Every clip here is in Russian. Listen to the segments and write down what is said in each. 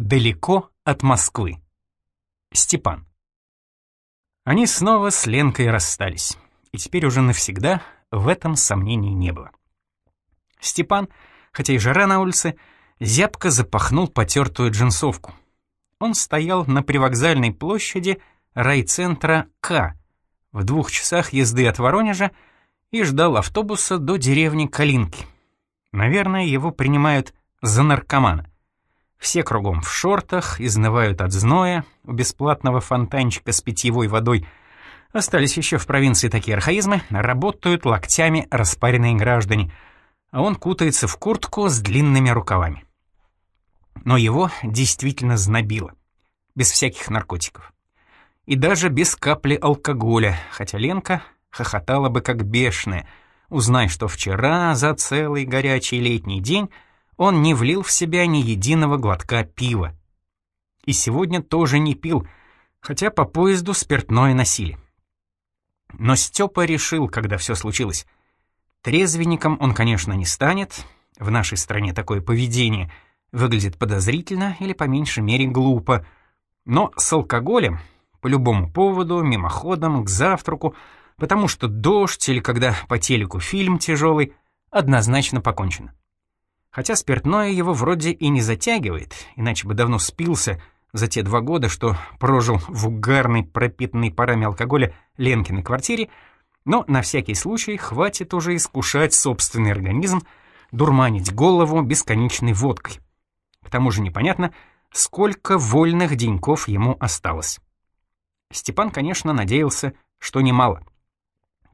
Далеко от Москвы. Степан. Они снова с Ленкой расстались, и теперь уже навсегда в этом сомнений не было. Степан, хотя и жара на улице, зябко запахнул потертую джинсовку. Он стоял на привокзальной площади райцентра К, в двух часах езды от Воронежа, и ждал автобуса до деревни Калинки. Наверное, его принимают за наркомана. Все кругом в шортах, изнывают от зноя, у бесплатного фонтанчика с питьевой водой. Остались еще в провинции такие архаизмы, работают локтями распаренные граждане, а он кутается в куртку с длинными рукавами. Но его действительно знобило, без всяких наркотиков. И даже без капли алкоголя, хотя Ленка хохотала бы как бешеная, узнай, что вчера за целый горячий летний день он не влил в себя ни единого глотка пива. И сегодня тоже не пил, хотя по поезду спиртное носили. Но Степа решил, когда все случилось. Трезвенником он, конечно, не станет, в нашей стране такое поведение выглядит подозрительно или по меньшей мере глупо, но с алкоголем, по любому поводу, мимоходом, к завтраку, потому что дождь или когда по телеку фильм тяжелый, однозначно покончено. Хотя спиртное его вроде и не затягивает, иначе бы давно спился за те два года, что прожил в угарной, пропитанной парами алкоголя Ленкиной квартире, но на всякий случай хватит уже искушать собственный организм, дурманить голову бесконечной водкой. К тому же непонятно, сколько вольных деньков ему осталось. Степан, конечно, надеялся, что немало.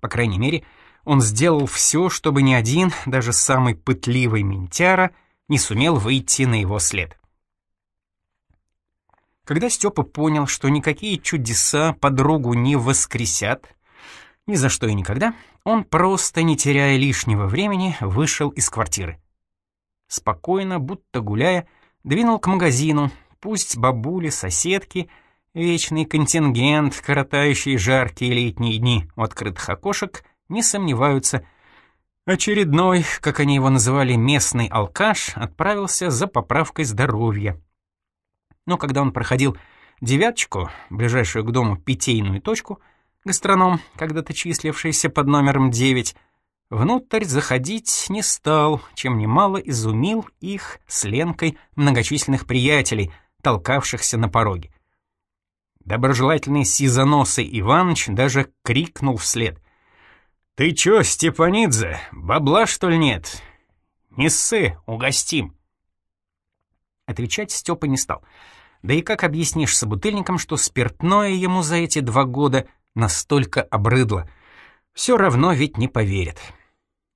По крайней мере, он сделал все, чтобы ни один, даже самый пытливый ментяра, не сумел выйти на его след. Когда Степа понял, что никакие чудеса подругу не воскресят, ни за что и никогда, он, просто не теряя лишнего времени, вышел из квартиры. Спокойно, будто гуляя, двинул к магазину, пусть бабули, соседки, вечный контингент, коротающий жаркие летние дни у открытых окошек — не сомневаются. Очередной, как они его называли, местный алкаш отправился за поправкой здоровья. Но когда он проходил девяточку, ближайшую к дому питейную точку, гастроном, когда-то числившийся под номером 9, внутрь заходить не стал, чем немало изумил их с Ленкой многочисленных приятелей, толкавшихся на пороге. Доброжелательный сизоносый Иваныч даже крикнул вслед. «Ты чё, Степанидзе, бабла, что ли, нет? Не ссы, угостим!» Отвечать Степа не стал. Да и как объяснишь собутыльникам, что спиртное ему за эти два года настолько обрыдло? Все равно ведь не поверят.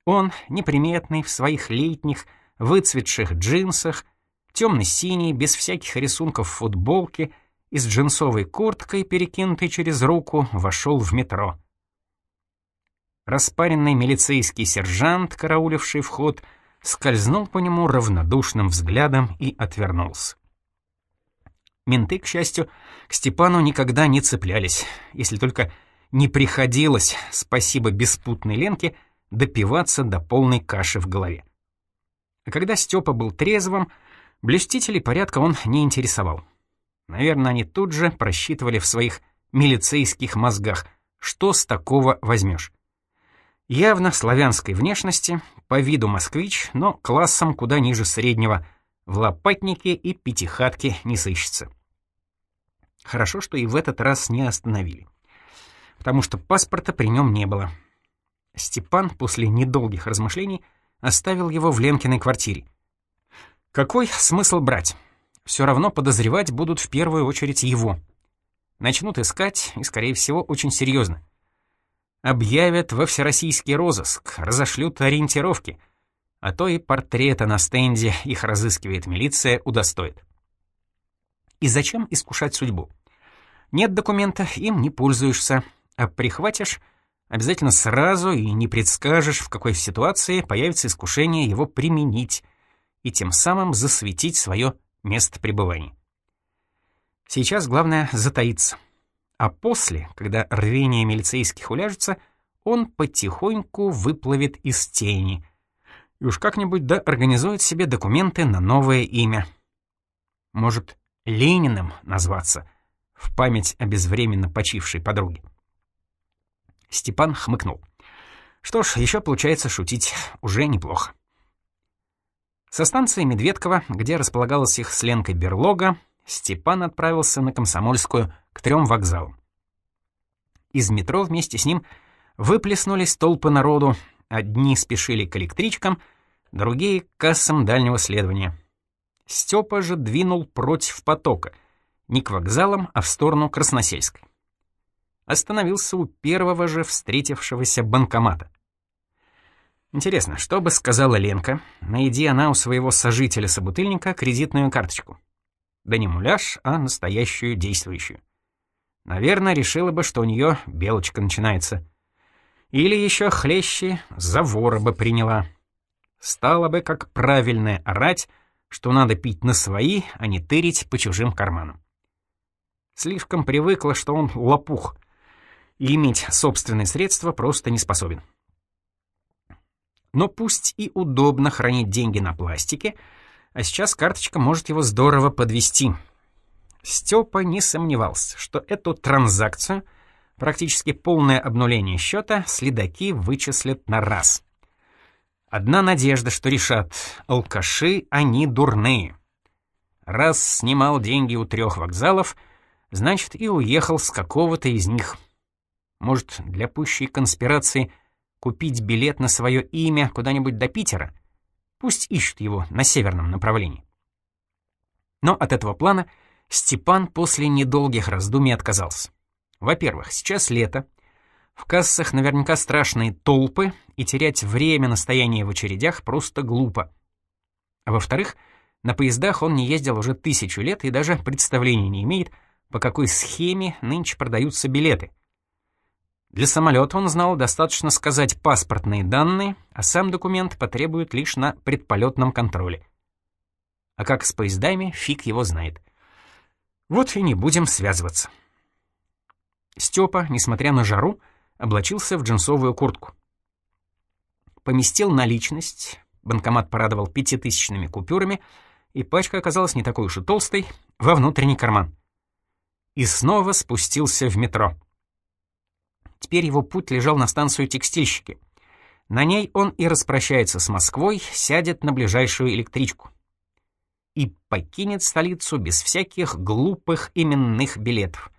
Он, неприметный, в своих летних, выцветших джинсах, темно-синий, без всяких рисунков футболки и с джинсовой курткой, перекинутой через руку, вошел в метро. Распаренный милицейский сержант, карауливший вход, скользнул по нему равнодушным взглядом и отвернулся. Менты, к счастью, к Степану никогда не цеплялись, если только не приходилось, спасибо беспутной Ленке, допиваться до полной каши в голове. А когда Степа был трезвым, блюстителей порядка он не интересовал. Наверное, они тут же просчитывали в своих милицейских мозгах, что с такого возьмешь. Явно славянской внешности, по виду москвич, но классом куда ниже среднего, в лопатнике и пятихатке не сыщется. Хорошо, что и в этот раз не остановили. Потому что паспорта при нем не было. Степан после недолгих размышлений оставил его в Ленкиной квартире. Какой смысл брать? Все равно подозревать будут в первую очередь его. Начнут искать, и, скорее всего, очень серьезно. Объявят во всероссийский розыск, разошлют ориентировки, а то и портреты на стенде их разыскивает милиция удостоит. И зачем искушать судьбу? Нет документа, им не пользуешься, а прихватишь — обязательно сразу и не предскажешь, в какой ситуации появится искушение его применить и тем самым засветить свое место пребывания. Сейчас главное — затаиться а после, когда рвение милицейских уляжется, он потихоньку выплывет из тени. И уж как-нибудь да организует себе документы на новое имя. Может, Лениным назваться, в память о безвременно почившей подруге. Степан хмыкнул. Что ж, еще получается шутить уже неплохо. Со станции Медведково, где располагалась их с Ленкой берлога, Степан отправился на Комсомольскую к трем вокзалам. Из метро вместе с ним выплеснулись толпы народу, одни спешили к электричкам, другие — к кассам дальнего следования. Степа же двинул против потока, не к вокзалам, а в сторону Красносельской. Остановился у первого же встретившегося банкомата. Интересно, что бы сказала Ленка, найди она у своего сожителя-собутыльника кредитную карточку? Да не муляж, а настоящую действующую. Наверное, решила бы, что у нее белочка начинается. Или еще хлеще за вора бы приняла. Стало бы как правильное орать, что надо пить на свои, а не тырить по чужим карманам. Слишком привыкла, что он лопух, и иметь собственные средства просто не способен. Но пусть и удобно хранить деньги на пластике, а сейчас карточка может его здорово подвести. Степа не сомневался, что эту транзакцию, практически полное обнуление счета, следаки вычислят на раз. Одна надежда, что решат, алкаши они дурные. Раз снимал деньги у трех вокзалов, значит и уехал с какого-то из них. Может, для пущей конспирации — купить билет на свое имя куда-нибудь до Питера. Пусть ищут его на северном направлении. Но от этого плана Степан после недолгих раздумий отказался. Во-первых, сейчас лето, в кассах наверняка страшные толпы, и терять время на стояние в очередях просто глупо. А во-вторых, на поездах он не ездил уже тысячу лет и даже представления не имеет, по какой схеме нынче продаются билеты. Для самолета он знал достаточно сказать паспортные данные, а сам документ потребует лишь на предполетном контроле. А как с поездами, фиг его знает. Вот и не будем связываться. Степа, несмотря на жару, облачился в джинсовую куртку. Поместил наличность, банкомат порадовал пятитысячными купюрами, и пачка оказалась не такой уж и толстой, во внутренний карман. И снова спустился в метро. Теперь его путь лежал на станцию текстильщики. На ней он и распрощается с Москвой, сядет на ближайшую электричку. И покинет столицу без всяких глупых именных билетов.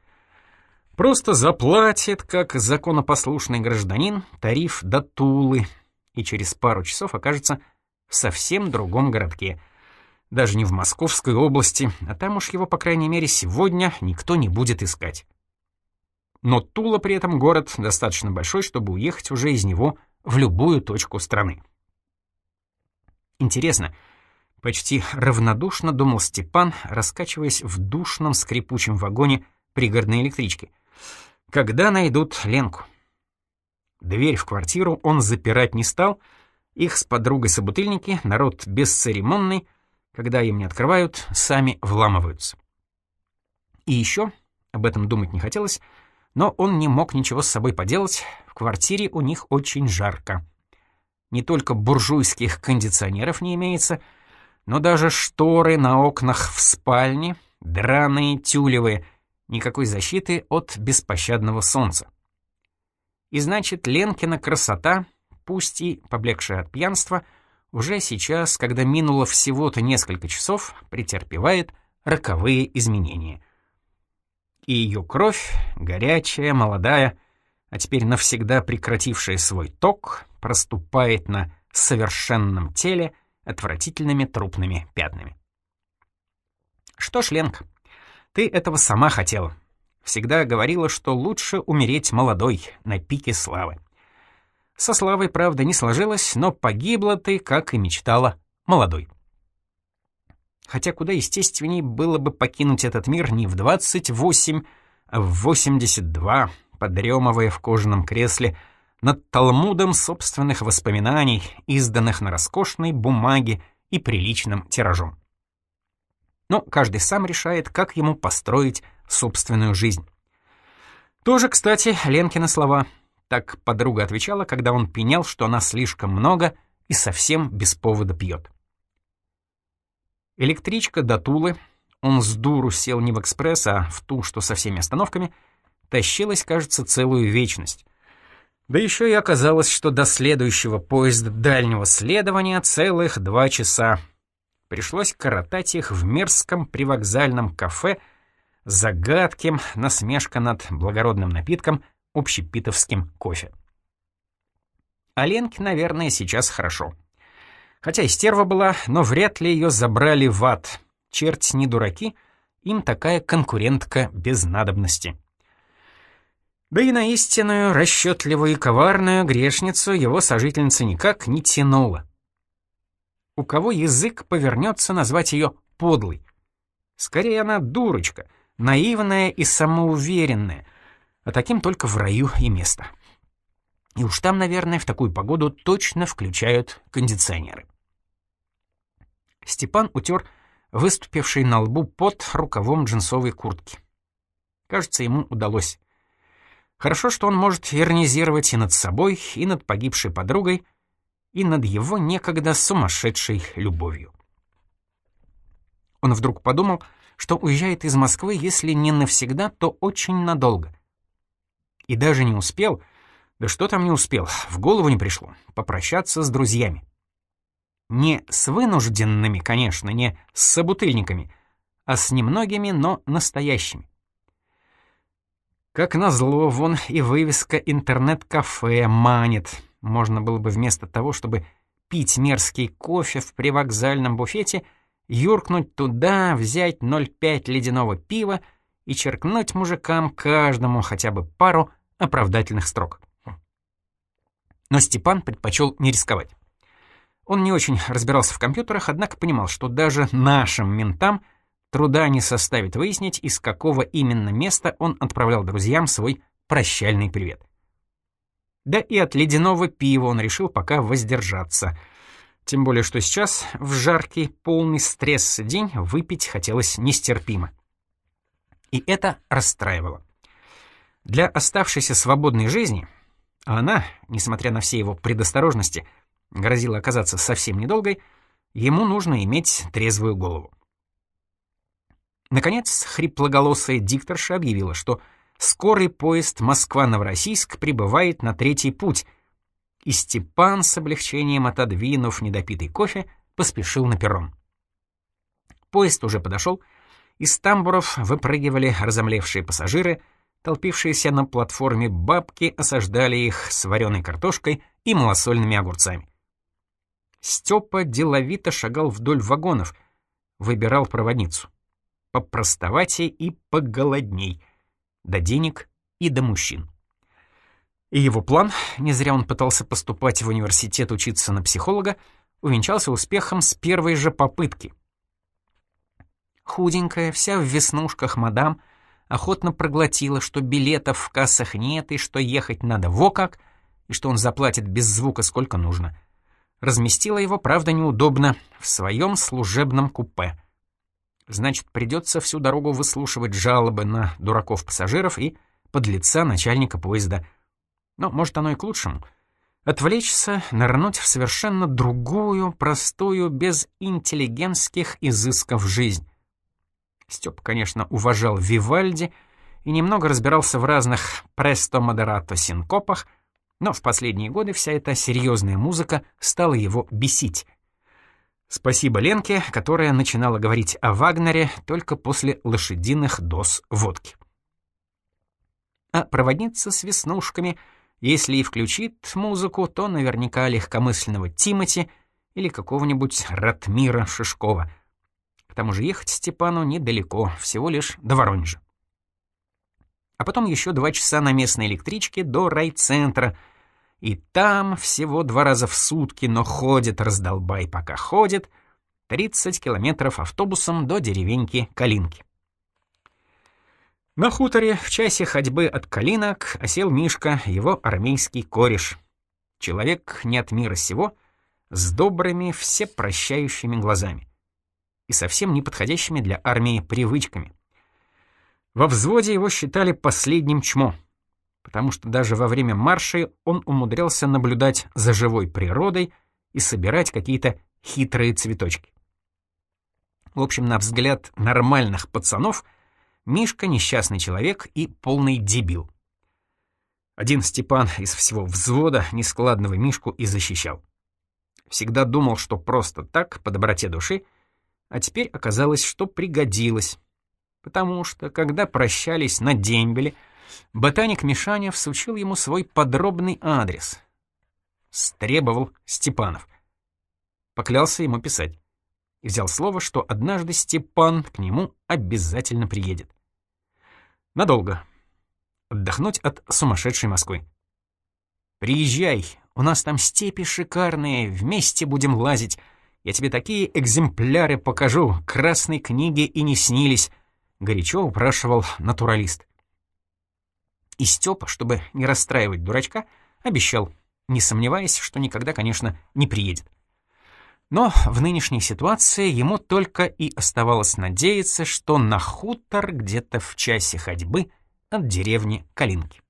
Просто заплатит, как законопослушный гражданин, тариф до Тулы, и через пару часов окажется в совсем другом городке. Даже не в Московской области, а там уж его, по крайней мере, сегодня никто не будет искать. Но Тула при этом город достаточно большой, чтобы уехать уже из него в любую точку страны. Интересно, почти равнодушно думал Степан, раскачиваясь в душном скрипучем вагоне пригородной электрички. Когда найдут Ленку? Дверь в квартиру он запирать не стал, их с подругой-собутыльники, народ бесцеремонный, когда им не открывают, сами вламываются. И еще, об этом думать не хотелось, но он не мог ничего с собой поделать, в квартире у них очень жарко. Не только буржуйских кондиционеров не имеется, но даже шторы на окнах в спальне, драные, тюлевые, никакой защиты от беспощадного солнца. И значит, Ленкина красота, пусть и поблекшая от пьянства, уже сейчас, когда минуло всего-то несколько часов, претерпевает роковые изменения — и ее кровь, горячая, молодая, а теперь навсегда прекратившая свой ток, проступает на совершенном теле отвратительными трупными пятнами. Что ж, Ленка, ты этого сама хотела. Всегда говорила, что лучше умереть молодой, на пике славы. Со славой, правда, не сложилось, но погибла ты, как и мечтала, молодой хотя куда естественней было бы покинуть этот мир не в 28, а в 82, подремывая в кожаном кресле над талмудом собственных воспоминаний, изданных на роскошной бумаге и приличным тиражом. Но каждый сам решает, как ему построить собственную жизнь. Тоже, кстати, Ленкины слова. Так подруга отвечала, когда он пенял, что она слишком много и совсем без повода пьет. Электричка до Тулы, он с дуру сел не в экспресс, а в ту, что со всеми остановками, тащилась, кажется, целую вечность. Да еще и оказалось, что до следующего поезда дальнего следования целых два часа. Пришлось коротать их в мерзком привокзальном кафе, загадким, насмешка над благородным напитком, общепитовским кофе. А Ленке, наверное, сейчас хорошо. Хотя и стерва была, но вряд ли ее забрали в ад. Черти не дураки, им такая конкурентка без надобности. Да и на истинную, расчетливую и коварную грешницу его сожительница никак не тянула. У кого язык повернется назвать ее подлой? Скорее, она дурочка, наивная и самоуверенная, а таким только в раю и место. И уж там, наверное, в такую погоду точно включают кондиционеры. Степан утер выступивший на лбу под рукавом джинсовой куртки. Кажется, ему удалось. Хорошо, что он может иронизировать и над собой, и над погибшей подругой, и над его некогда сумасшедшей любовью. Он вдруг подумал, что уезжает из Москвы, если не навсегда, то очень надолго. И даже не успел, да что там не успел, в голову не пришло, попрощаться с друзьями. Не с вынужденными, конечно, не с собутыльниками, а с немногими, но настоящими. Как назло, вон и вывеска «Интернет-кафе» манит. Можно было бы вместо того, чтобы пить мерзкий кофе в привокзальном буфете, юркнуть туда, взять 0,5 ледяного пива и черкнуть мужикам каждому хотя бы пару оправдательных строк. Но Степан предпочел не рисковать. Он не очень разбирался в компьютерах, однако понимал, что даже нашим ментам труда не составит выяснить, из какого именно места он отправлял друзьям свой прощальный привет. Да и от ледяного пива он решил пока воздержаться. Тем более, что сейчас, в жаркий, полный стресс день, выпить хотелось нестерпимо. И это расстраивало. Для оставшейся свободной жизни, а она, несмотря на все его предосторожности, — грозила оказаться совсем недолгой, ему нужно иметь трезвую голову. Наконец, хриплоголосая дикторша объявила, что скорый поезд Москва-Новороссийск прибывает на третий путь, и Степан, с облегчением отодвинув недопитый кофе, поспешил на перрон. Поезд уже подошел, из тамбуров выпрыгивали разомлевшие пассажиры, толпившиеся на платформе бабки осаждали их с вареной картошкой и малосольными огурцами. Степа деловито шагал вдоль вагонов, выбирал проводницу. Попростоватей и поголодней. До денег и до мужчин. И его план, не зря он пытался поступать в университет учиться на психолога, увенчался успехом с первой же попытки. Худенькая, вся в веснушках мадам, охотно проглотила, что билетов в кассах нет и что ехать надо во как, и что он заплатит без звука сколько нужно — Разместила его, правда, неудобно, в своем служебном купе. Значит, придется всю дорогу выслушивать жалобы на дураков-пассажиров и подлеца начальника поезда. Но, может, оно и к лучшему. Отвлечься, нырнуть в совершенно другую, простую, без интеллигентских изысков жизнь. Степ, конечно, уважал Вивальди и немного разбирался в разных престо-модерато-синкопах — но в последние годы вся эта серьезная музыка стала его бесить. Спасибо Ленке, которая начинала говорить о Вагнере только после лошадиных доз водки. А проводница с веснушками, если и включит музыку, то наверняка легкомысленного Тимати или какого-нибудь Ратмира Шишкова. Тому же ехать Степану недалеко, всего лишь до Воронежа а потом еще два часа на местной электричке до райцентра. И там всего два раза в сутки, но ходит раздолбай, пока ходит, 30 километров автобусом до деревеньки Калинки. На хуторе в часе ходьбы от Калинок осел Мишка, его армейский кореш. Человек не от мира сего, с добрыми, всепрощающими глазами и совсем не подходящими для армии привычками. Во взводе его считали последним чмо, потому что даже во время маршей он умудрялся наблюдать за живой природой и собирать какие-то хитрые цветочки. В общем, на взгляд нормальных пацанов, Мишка — несчастный человек и полный дебил. Один Степан из всего взвода нескладного Мишку и защищал. Всегда думал, что просто так, по доброте души, а теперь оказалось, что пригодилось. Потому что, когда прощались на дембеле, ботаник Мишаня всучил ему свой подробный адрес. Стребовал Степанов. Поклялся ему писать. И взял слово, что однажды Степан к нему обязательно приедет. Надолго, отдохнуть от сумасшедшей Москвы. «Приезжай, у нас там степи шикарные, вместе будем лазить. Я тебе такие экземпляры покажу, красной книги и не снились», — горячо упрашивал натуралист. И Степа, чтобы не расстраивать дурачка, обещал, не сомневаясь, что никогда, конечно, не приедет. Но в нынешней ситуации ему только и оставалось надеяться, что на хутор где-то в часе ходьбы от деревни Калинки.